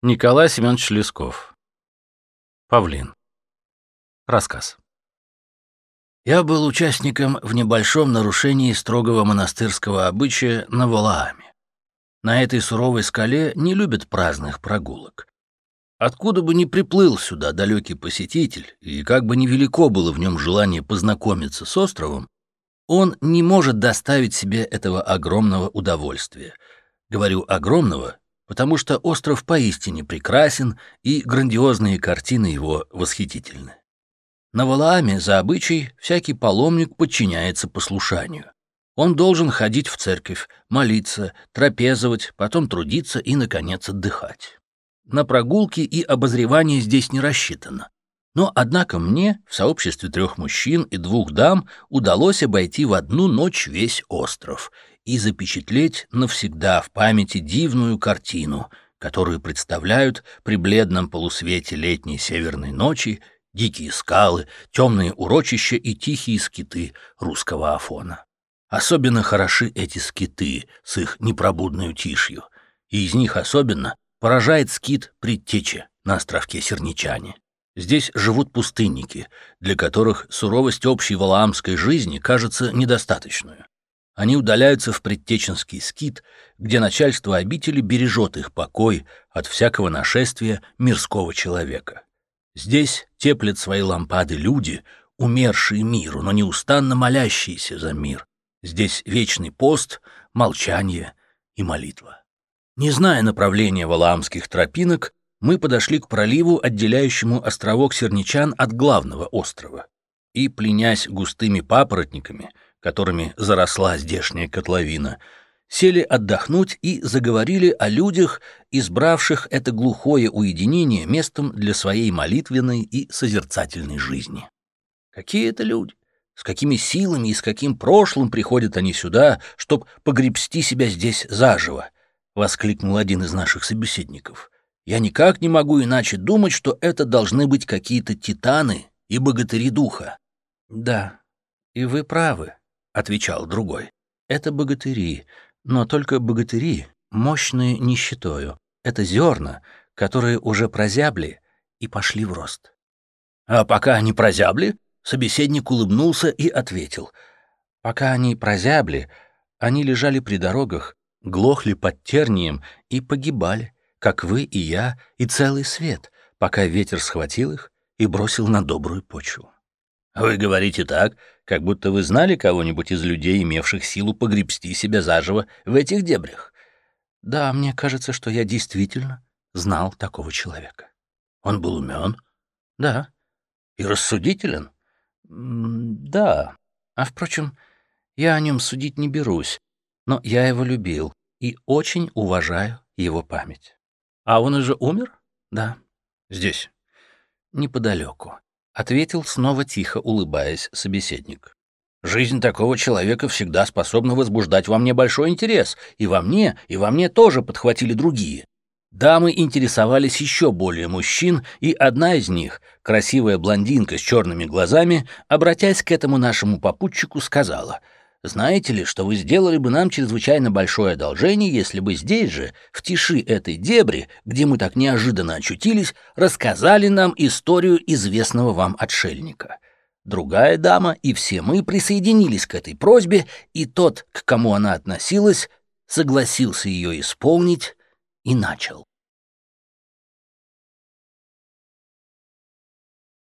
Николай Семенович Лесков. Павлин. Рассказ. Я был участником в небольшом нарушении строгого монастырского обычая на Валааме. На этой суровой скале не любят праздных прогулок. Откуда бы ни приплыл сюда далекий посетитель, и как бы невелико было в нем желание познакомиться с островом, он не может доставить себе этого огромного удовольствия. Говорю «огромного», потому что остров поистине прекрасен, и грандиозные картины его восхитительны. На Валааме за обычай всякий паломник подчиняется послушанию. Он должен ходить в церковь, молиться, трапезовать, потом трудиться и, наконец, отдыхать. На прогулки и обозревание здесь не рассчитано. Но, однако, мне, в сообществе трех мужчин и двух дам, удалось обойти в одну ночь весь остров и запечатлеть навсегда в памяти дивную картину, которую представляют при бледном полусвете летней северной ночи дикие скалы, темные урочища и тихие скиты русского Афона. Особенно хороши эти скиты с их непробудной тишью, и из них особенно поражает скит предтечи на островке Серничане. Здесь живут пустынники, для которых суровость общей валаамской жизни кажется недостаточную. Они удаляются в предтеченский скит, где начальство обители бережет их покой от всякого нашествия мирского человека. Здесь теплят свои лампады люди, умершие миру, но неустанно молящиеся за мир. Здесь вечный пост, молчание и молитва. Не зная направления валаамских тропинок, мы подошли к проливу, отделяющему островок Серничан от главного острова. И, пленясь густыми папоротниками, которыми заросла здешняя котловина, сели отдохнуть и заговорили о людях, избравших это глухое уединение местом для своей молитвенной и созерцательной жизни. Какие это люди? С какими силами и с каким прошлым приходят они сюда, чтоб погребсти себя здесь заживо? — воскликнул один из наших собеседников. «Я никак не могу иначе думать, что это должны быть какие-то титаны и богатыри духа». «Да, и вы правы», — отвечал другой. «Это богатыри, но только богатыри, мощные нищетою. Это зерна, которые уже прозябли и пошли в рост. А пока они прозябли, собеседник улыбнулся и ответил. Пока они прозябли, они лежали при дорогах, глохли под тернием и погибали, как вы и я, и целый свет, пока ветер схватил их и бросил на добрую почву. Вы говорите так, как будто вы знали кого-нибудь из людей, имевших силу погребсти себя заживо в этих дебрях. Да, мне кажется, что я действительно знал такого человека. Он был умен? Да. И рассудителен? Да. А, впрочем, я о нем судить не берусь, но я его любил и очень уважаю его память. А он уже умер? Да. Здесь? Неподалеку ответил снова тихо, улыбаясь собеседник. Жизнь такого человека всегда способна возбуждать во мне большой интерес, и во мне, и во мне тоже подхватили другие. Дамы интересовались еще более мужчин, и одна из них, красивая блондинка с черными глазами, обратясь к этому нашему попутчику, сказала — знаете ли, что вы сделали бы нам чрезвычайно большое одолжение, если бы здесь же, в тиши этой дебри, где мы так неожиданно очутились, рассказали нам историю известного вам отшельника? Другая дама и все мы присоединились к этой просьбе, и тот, к кому она относилась, согласился ее исполнить и начал.